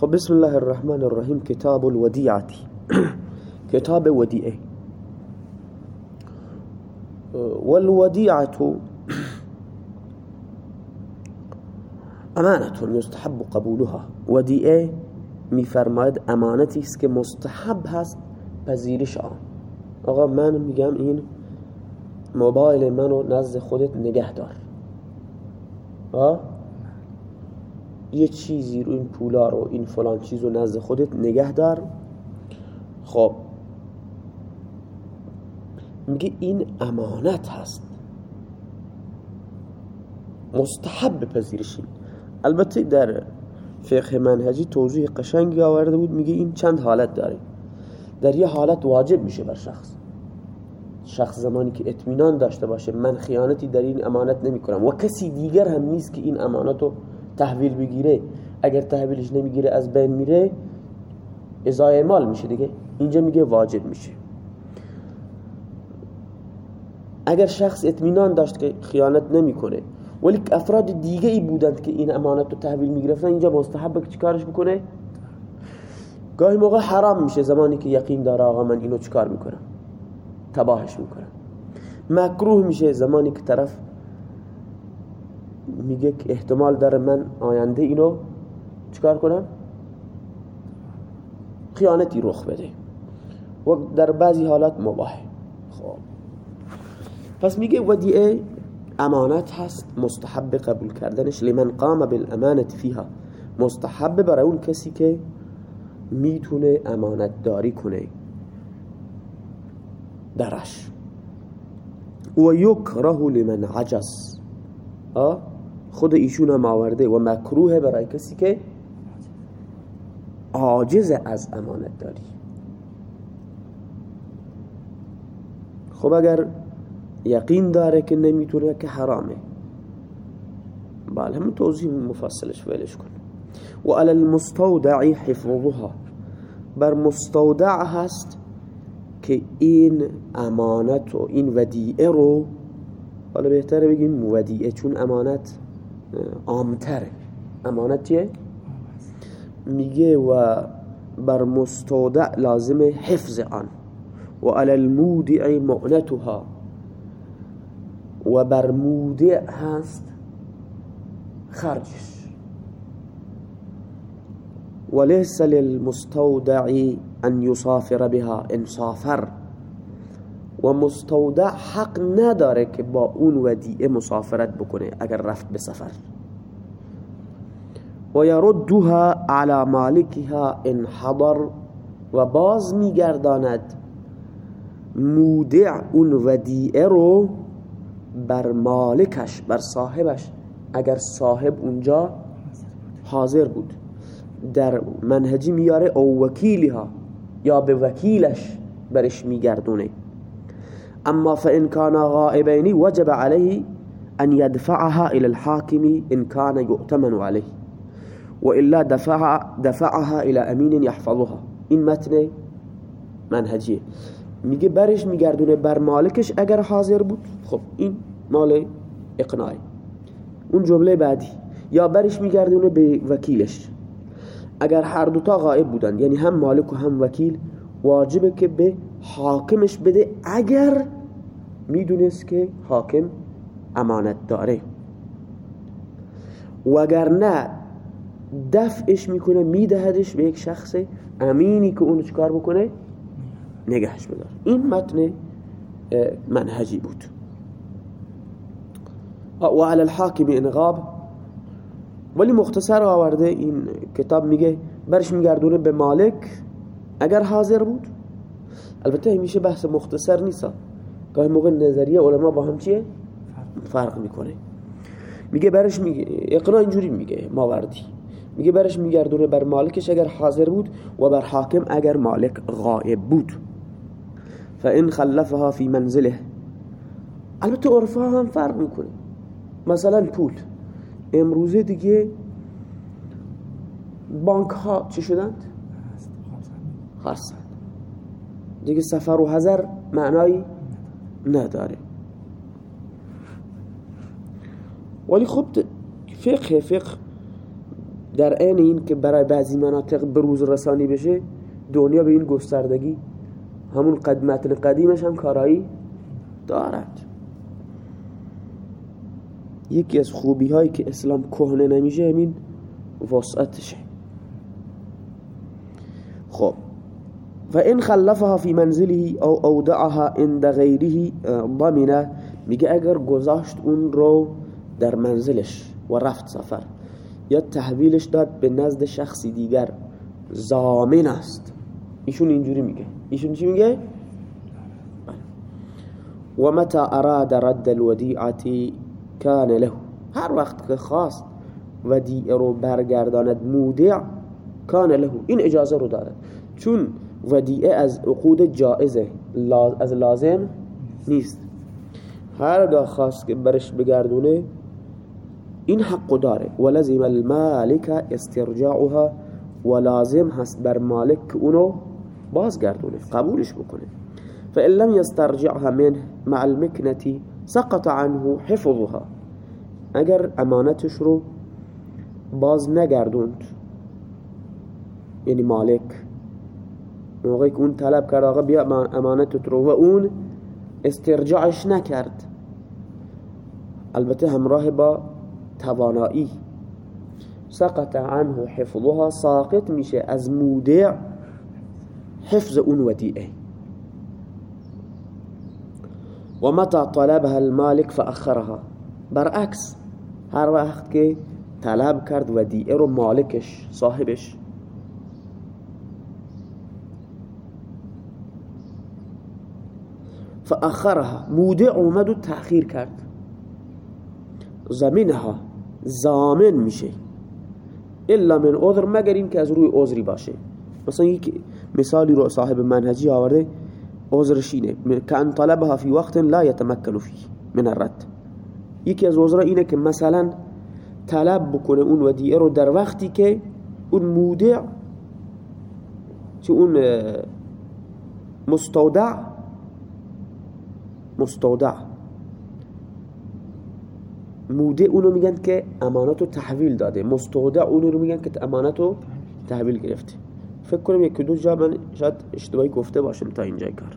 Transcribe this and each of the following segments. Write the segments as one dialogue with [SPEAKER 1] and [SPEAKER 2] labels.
[SPEAKER 1] خب بسم الله الرحمن الرحیم. کتاب الودیعتی کتاب ودیعه. والودیعة امانت یستحب قبولها. ودیعه میفرماید امانتی است که مستحب هست پذیرش آن. آقا من میگم این موبایل منو نزد خودت نگه دار. یه چیزی رو این پولا رو این فلان چیز رو نزد خودت نگه دار. خب. میگه این امانت هست. مستحب بپذیرشین البته در فقه منهجی توضیح قشنگی آورده بود میگه این چند حالت داره. در یه حالت واجب میشه بر شخص. شخص زمانی که اطمینان داشته باشه من خیانتی در این امانت نمی کنم و کسی دیگر هم نیست که این امانت رو تحویل بگیره اگر تحویلش نمی‌گیره از بین میره ازای مال میشه دیگه. اینجا میگه واجب میشه. اگر شخص اطمینان داشت که خیانت نمی‌کنه ولی افراد دیگه ای بودند که این امانت رو تحویل می‌گرفتن اینجا مستحب که چیکارش بکنه؟ گاهی موقع حرام میشه زمانی که یقین داره آقا من اینو چیکار می‌کنم؟ تباهش می‌کنم. مکروه میشه زمانی که طرف میگه که احتمال داره من آینده اینو چیکار کنم؟ خیانتی رخ بده. و در بعضی حالات مباهه خب. پس میگه ودیعه امانت هست مستحب قبول کردنش لمن قام بالامانت فیها. مستحب برای اون کسی که می‌تونه امانت داری کنه. درش. و یکره لمن عجز. خود ایشون هم آورده و مکروه برای کسی که عاجز از امانت داری. خب اگر یقین داره که نمی‌تونه که حرامه بله هم توضیح مفصلش ولش کن. و علی المستودع حفظها. بر مستودع هست که این امانت و این ودیعه رو حالا بهتره بگیم ودیعه چون امانت عامتره. امانت چیه؟ میگه و بر مستودع لازم حفظ آن. و علی المودع معنتها. و بر مودع هست خرجش. وليس للمستودع أن يسافر بها إن سافر و مستودع حق نداره که با اون ودیعه مسافرت بکنه اگر رفت به سفر. و یردها على مالکها ان حضر و باز میگرداند. مودع اون ودیعه رو بر مالکش بر صاحبش اگر صاحب اونجا حاضر بود. در منهجی میاره او وکیلها یا به وکیلش برش میگردونه. اما فإن كان غائبين وجب عليه أن يدفعها إلى الحاكم إن كان يؤتمن عليه. وإلا دفع دفعها إلى أمين يحفظها. این متن منهجیه. میگه برش میگردونه بر مالکش اگر حاضر بود. خب این مال اقناعی اون جمله بعدی. یا برش میگردونه به وکیلش. اگر هر دوتا غائب بودن یعنی هم مالک و هم وکیل واجبه که به حاکمش بده اگر می‌دونست که حاکم امانت داره. و اگر نه دفعش می‌کنه میدهدش به یک شخص امینی که اونو چکار بکنه؟ نگهش بدار. این متن منهجی بود. و علی الحاکم انغاب ولی مختصر آورده این کتاب میگه برش میگردونه به مالک. اگر حاضر بود البته همیشه بحث مختصر نیست. گاهی موقع نظریه علما با هم چیه؟ فرق می‌کنه. میگه برش میگه اقرا اینجوری میگه ماوردی. میگه برش میگردونه بر مالکش اگر حاضر بود و بر حاکم اگر مالک غائب بود. فان خلفها فی منزله. البته عرفها هم فرق می‌کنه. مثلا پول. امروزه دیگه بانک ها چی شدند؟ خرسند. دیگه سفر و هزر معنایی نداره. ولی خب فقه فقه در عین این که برای بعضی مناطق بروز رسانی بشه دنیا به این گستردگی همون قدمت قدیمش هم کارایی دارد. یکی از خوبی هایی که اسلام کهنه نمیشه همین وسعتشه. خب فإن خلفها في منزله او اودعها عند غیره ضمنه میگه اگر گذاشت اون رو در منزلش و رفت سفر یا تحویلش داد به نزد شخصی دیگر زامن است. ایشون اینجوری میگه. ایشون چی میگه؟ و متى اراد رد الودیعه کان له. هر وقت که خواست ودیعه رو برگرداند مودع کان له. این اجازه رو داره چون ودیعه از عقود جائزه. از لازم نیست. هرگاه خواست که برش بگردونه این حق داره. ولزم المالک استرجاعها و لازم هست بر مالک اونو بازگردونه قبولش بکنه. فإن لم يسترجعها منه مع المكنة سقط عنه حفظها. اگر امانتش رو باز نگردوند یعنی مالک موقعی که اون طلب کرد آقا بیا امانتت رو. و اون استرجاعش نکرد. البته همراه با توانایی. سقط عنه حفظها ساقط میشه از مودع حفظ اون ودیعه. و متى طلبها المالك فأخرها. برعکس هر وقت که طلب کرد ودیعه رو مالکش صاحبش فأخرها مودع اومد و تأخیر کرد. زمینها زامن میشه. الا من عذر مگر این که از روی عذری باشه. مثلا یک مثالی رو صاحب منهجی آورده عذرش اینه که ان طلبها فی وقت لا يتمكن فيه من الرد. یکی از عذرها اینه که مثلا طلب بکنه اون ودیعه رو در وقتی که اون مودع چه اون مستودع مستودع. مودع اونو میگن که امانتو تحویل داده. مستودع اونو رو میگن که امانتو تحویل گرفته. فکر کنم یک دو جا من شاید اشتباهی گفته باشم تا اینجا کار.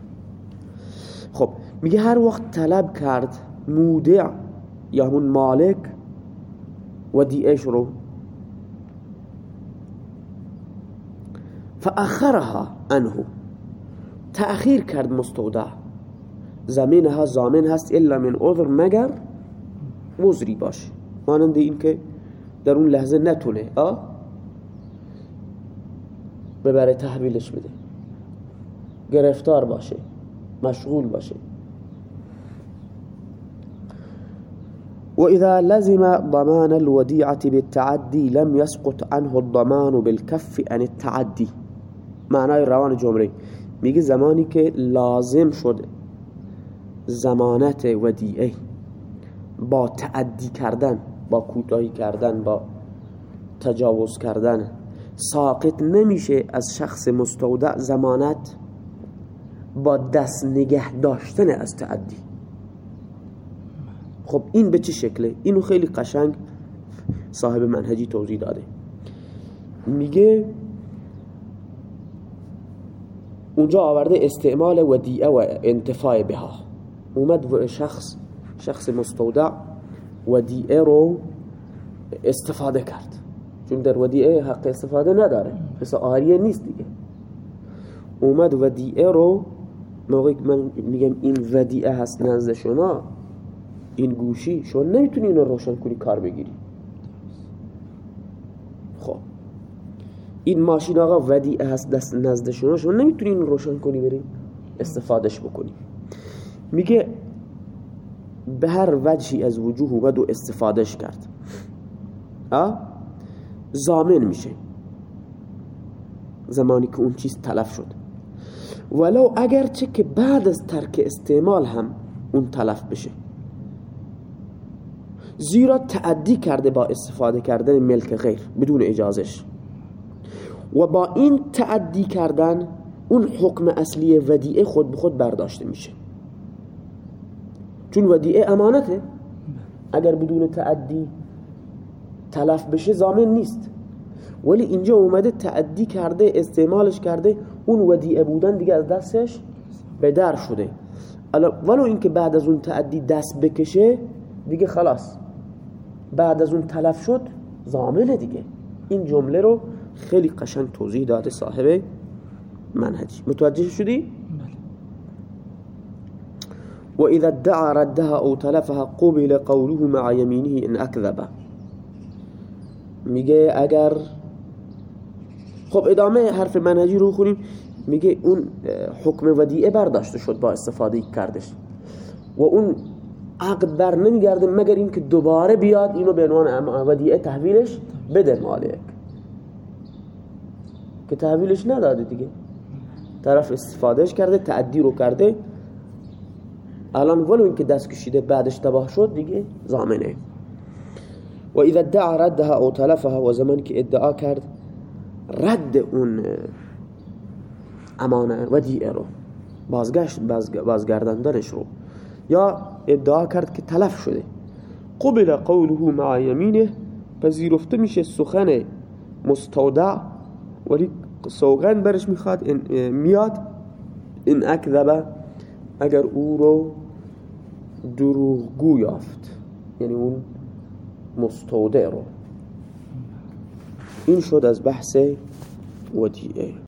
[SPEAKER 1] خب میگه هر وقت طلب کرد مودع یا همون مالک ودیعش رو فاخرها انه تأخیر کرد مستودع. زمینها زامن هست الا من عذر مگر مزری باشه مانند این که در اون لحظه نتونه آه ببره تحویلش بده. گرفتار باشه مشغول باشه. وإذا لزم ضمان الوديعة بالتعدي لم يسقط عنه الضمان بالكف عن التعدي معنای روان جمله. میگه زمانی که لازم شد زمانت ودیعه با تعدی کردن با کوتاهی کردن با تجاوز کردن. ساقط نمیشه از شخص مستودع زمانت با دست نگه داشتن از تعدی. خب این به چه شکله؟ اینو خیلی قشنگ صاحب منهجی توضیح داده. میگه اونجا آورده استعمال ودیعه و انتفاع بها. اومد شخص شخص مستودع ودیعه رو استفاده کرد. چون در ودیعه حق استفاده نداره مثل آریه نیست دیگه. اومد ودیعه رو موقعی من میگم این ودیعه هست نزد شما این گوشی شما نمی‌تونی اینو روشن کنی کار بگیری. خب. این ماشین آقا ودیعه هست دست نزد شما شما نمی‌تونی اینو روشن کنی بری استفادهش بکنی. میگه به هر وجهی از وجوه اومد و استفادهش کرد. زامن میشه. زمانی که اون چیز تلف شد. ولو اگرچه که بعد از ترک استعمال هم اون تلف بشه. زیرا تعدی کرده با استفاده کردن ملک غیر بدون اجازش. و با این تعدی کردن اون حکم اصلی ودیعه خود به خود برداشته میشه. چون ودیعه امانته. اگر بدون تعدی تلف بشه زامن نیست. ولی اینجا اومده تعدی کرده استعمالش کرده اون ودیعه بودن دیگه از دستش به در شده ولو اینکه بعد از اون تعدی دست بکشه دیگه خلاص. بعد از اون تلف شد زامنه دیگه. این جمله رو خیلی قشنگ توضیح داده صاحب منهجی. متوجه شدی؟ وإذا ادعى ردها أو تلفها قبل قوله مع يمينه إن أكذب. میگه اگر خب ادامه حرف منهجی رو خونیم. میگه اون حکم ودیعه برداشته شد با استفاده کردش. و اون عقد بر نمیگرده مگر اینکه دوباره بیاد اینو به عنوان ودیعه تحویلش بده مالک. که تحویلش نداده دیگه. طرف استفادهش کرده تعدی رو کرده. الان ولو اینکه دست کشیده بعدش تباه شد دیگه زامنه. و اذا ادعا ردها او تلفها و زمان که ادعا کرد رد اون امانه ودیعه رو بازگشت بازگرداندنش رو. یا ادعا کرد که تلف شده. قبل قوله مع یمینه پذیرفته میشه سخن مستودع. ولی سوغن برش می‌خواد میاد. این اکذبه اگر او رو دروغگو یافت. یعنی اون مستودع رو. این شد از بحث ودیعه.